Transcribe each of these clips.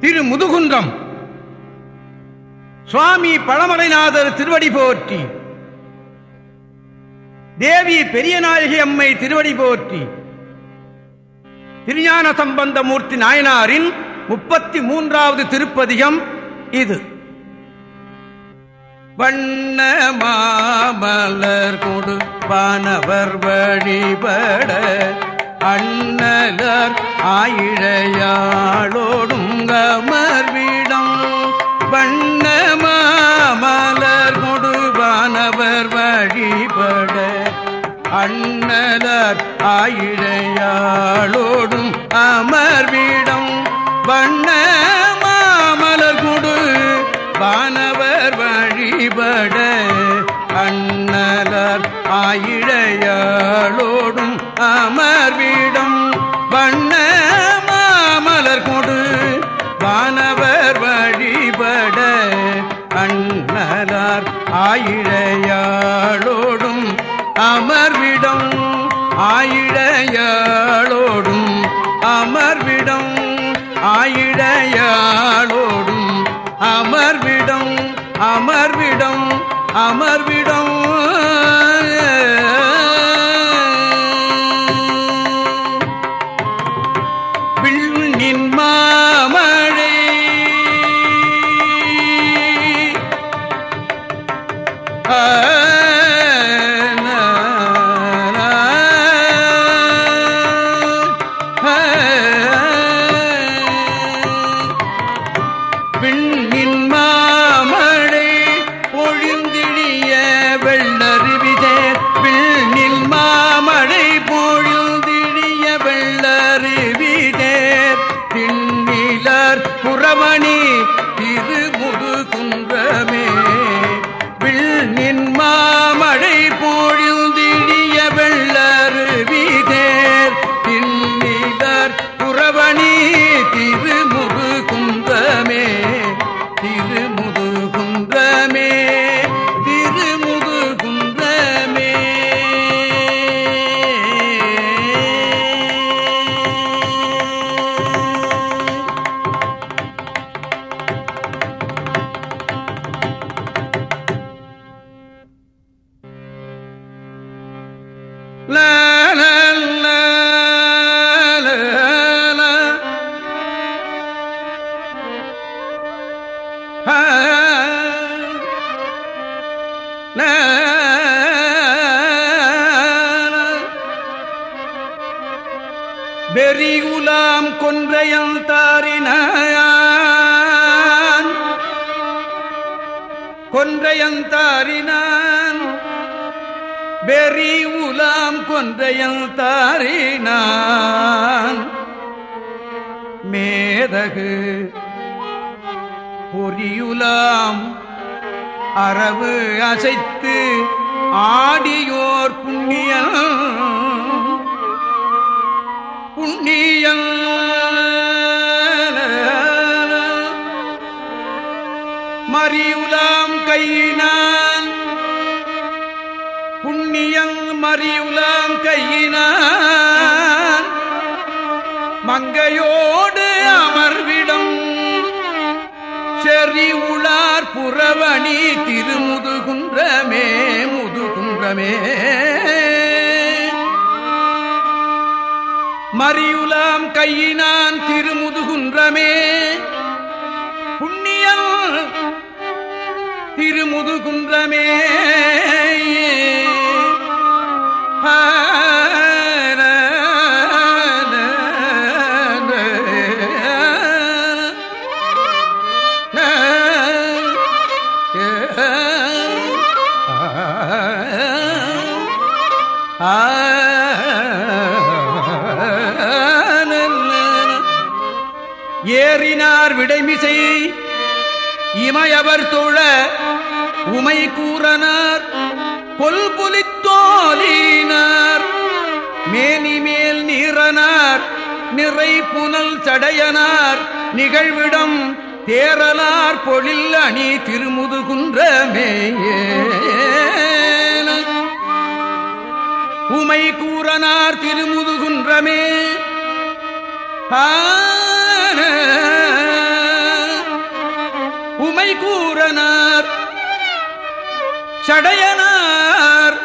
திரு முதுகுன்றம் சுவாமி பழமலைநாதர் திருவடி போற்றி. தேவி பெரிய நாயகி அம்மை திருவடி போற்றி. திருஞான சம்பந்தமூர்த்தி நாயனாரின் முப்பத்தி மூன்றாவது திருப்பதிகம் இது. வண்ண மாமலர் கொடுப்பானவர் வழிபட அண்ணலர் ஆயிழையாளோடும் அண்ணலர் அமர்விடம் அமர்விடம் வெறி உலாம் கொன்றையல் வெறிகுலாம் கொன்றையம் தாரினான். கொன்றையம் வெறி உலாம் கொன்றையல் தாரினான். மேதகு பொறியுலாம். அரவு அசைத்து ஆடியோர் புண்ணியம் புண்ணியம் மறியுலாம் கையினான் புண்ணியம் மறியுலாம் கையினான் மங்கையோடு அமர்விடம். செறி உளார் புறவணி திருமுதுகுன்றமே முதுகுன்றமே. மறியுலாம் கையினான் திருமுதுகுன்றமே. புண்ணியம் திருமுதுகுன்றமே. ஆ, ஏறினார் விடைமிசை இமையவர் தோழ உமை கூறனார். பொல்புலித்தோலினார் மேனிமேல் நீரனார் நிறை புனல் சடையனார். நிகழ்விடம் தேரலார் பொழில் அணி திருமுதுகுன்றமே உமை கூறனார் திருமுதுகுன்றமே. ஆன. சடையனார்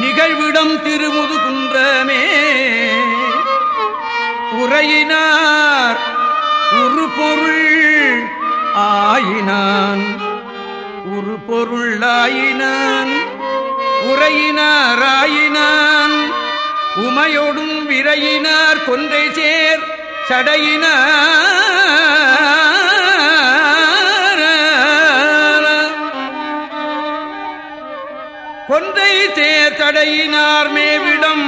நிகழ்விடம் திருமுது குன்றமே. உரையினார் உரு பொருள் ஆயினான். உரு பொருளாயினான் உரையினாராயினான் உமையொடும் விரையினார் கொன்றை சேர் சடையினார். கொன்றை தேர் தடையினார் மேவிடம்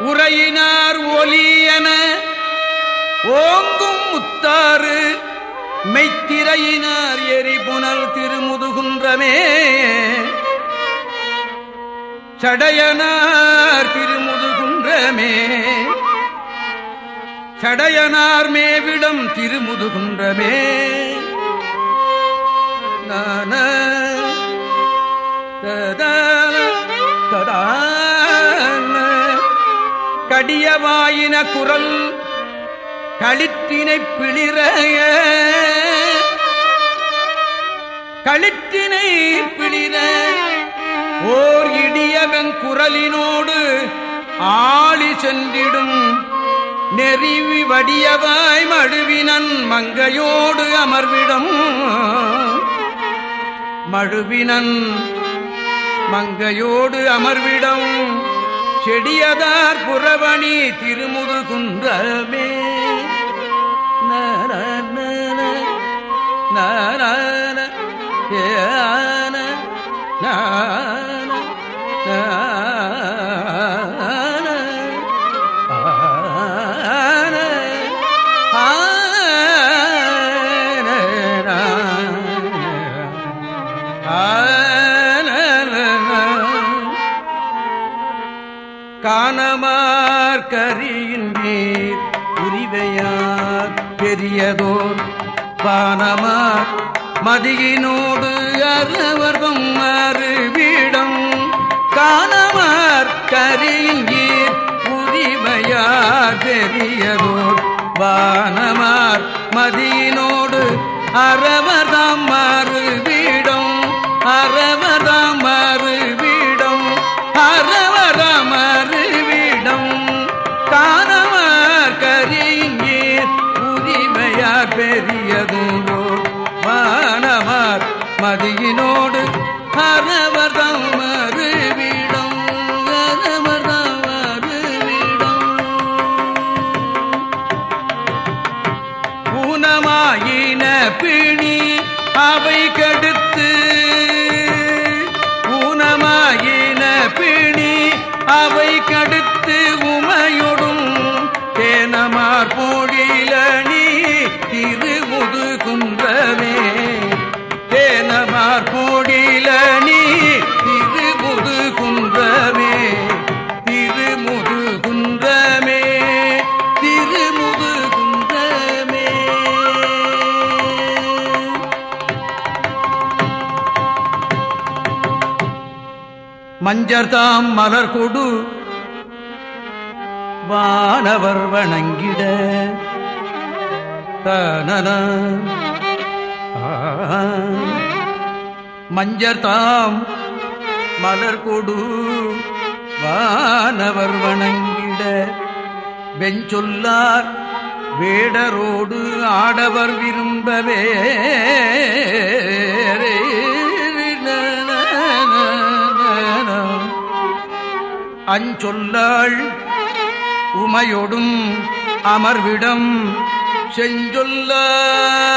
உரையினார் ஒலியன ஓங்கும் முத்தாறு மெய்த்திரையினார் எரிபுணல் திருமுதுகுன்றமே. சடையனார் திருமுதுகுன்றமே. சடையனார் மேவிடம் திருமுதுகுன்றமே. கடியவாயின குரல் களிற்றினை பிளிர களிற்றினை பிளிர ஓர் இடியவன் குரலினோடு ஆளி சென்றிடும். நெறிவி வடியவாய் மழுவினன் மங்கையோடு அமர்விடம். மழுவினன் மங்கையோடு அமர்விடம் செடியதார் புறவணி திருமுது குன்றமே நாரான நாரான ஏன பெரியதோர் பானமார் மதியினோடு அறவர்வம் அருவிடம் காணமார் கரியின் நீர் பெரியதோர் வானமார் மதியினோடு அறவர் மஞ்சர்தாம் மலர் கொடு. வானவர் வணங்கிட. தனன. மஞ்சர்தாம் மலர் கொடு. வானவர் வணங்கிட. வெஞ்சொல்லார் வேடரோடு ஆடவர் விரும்பவே அஞ்சொல்லாள் உமையொடும் அமர்விடம் செஞ்சொல்லார்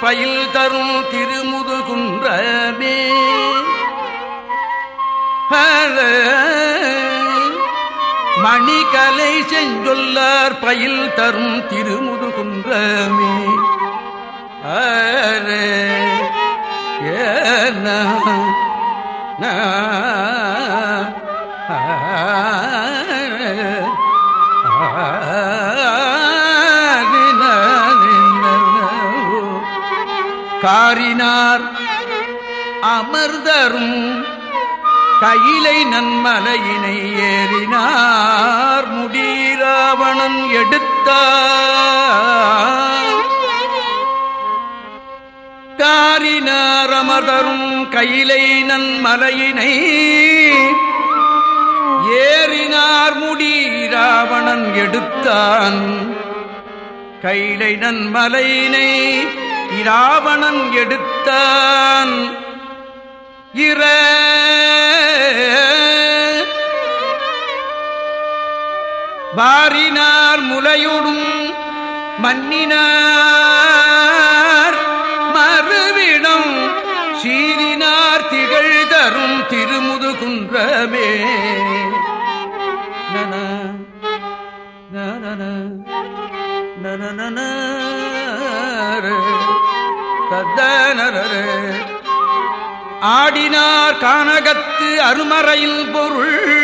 பயில் தரும் திருமுது குன்றமே மணிகலை செஞ்சொல்லார் பயில் தரும் திருமுது குன்றமே அரே ஏன நா அமர்தரும் கையிலை நன்மலையினை ஏறினார். முடிராவணன் எடுத்தார். அமர்தரும் கையிலை நன்மலையினை ஏறினார். முடி ராவணன் எடுத்தான். கைலை நன்மலையினை மலையினை இராவணன் எடுத்தான் இர பாரினார் முலையோடும் மன்னினார் மறுவிடம் சீரினார் திகழ் தரும் திருமுது குன்றமே நன நன நன நன ஆடினார் கானகத்து அருமறையில் பொருள்.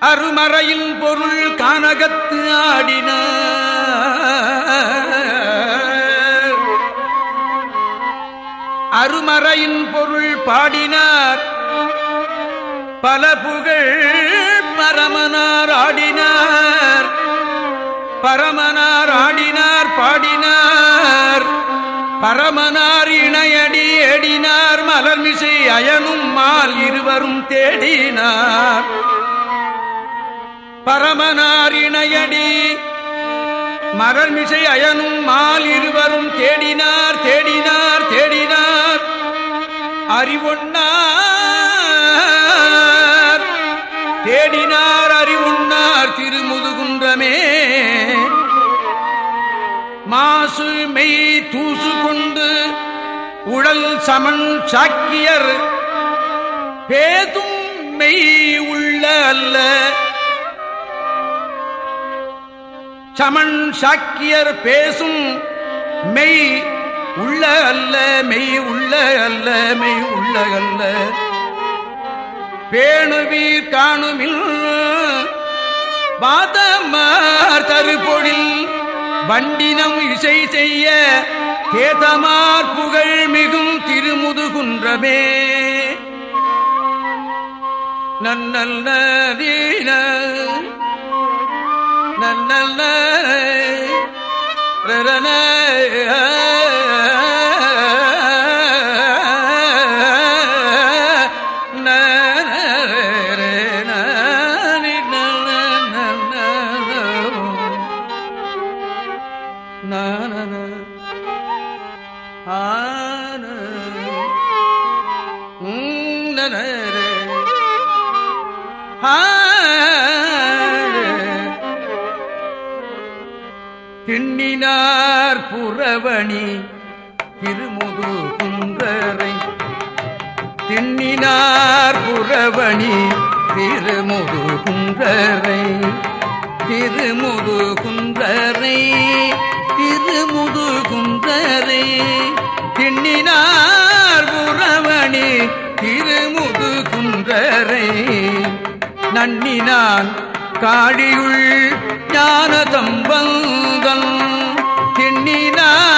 அருமறையில் பொருள் கானகத்து ஆடினார். அருமறையின் பொருள் பாடினார். பல புகழ் பரமனார் ஆடினார். பரமனார் ஆடினார். பாடினார். பரமனார் இணையடி ஏடினார். மலர்மிசை அயனும் மால் இருவரும் தேடினார். பரமனார் இணையடி மலர்மிசை அயனும் மால் இருவரும் தேடினார். தேடினார் தேடினார். அறிவுண்ணார். தேடினார் அறிவுண்ணார். திருமுதுகுன்றமே மாசு மெய் தூசு கொண்டு உடல் சமன் சாக்கியர். பேதும் மெய் உள்ள அல்ல. சமன் சாக்கியர் பேசும் மெய் உள்ள அல்ல மெய் உள்ள அல்ல மெய் உள்ள அல்ல. பேணுவீர் காணுமில் பாதமார் தருபொழில் வண்டினம் இசை செய்ய கேதமார் புகழ் மிகும் திருமுதுகுன்றமே. நன்னல் நதீன நன்னல் நரண திருமுது குன்றரை. திண்ணினார் புறவணி திருமுது குன்றரை. திருமுது குன்றரை திருமுது குன்றரை. திண்ணினார் புறவணி திருமுது குன்றரை. நன்னினான் காடியுள் ஞான தம்பந்தன் திண்ணினார்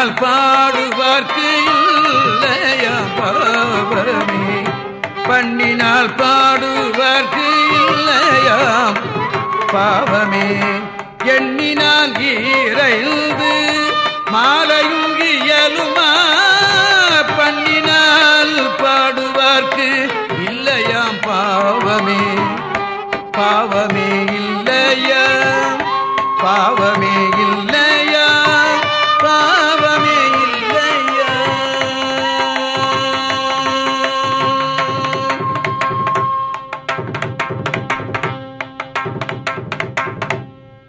பண்ணினால் பாடுவார்க்கு இல்லையாம் பாவமே? பண்ணினால் பாடுவார்க்கு இல்லையாம் பாவமே? எண்ணினால் ஈரைந்து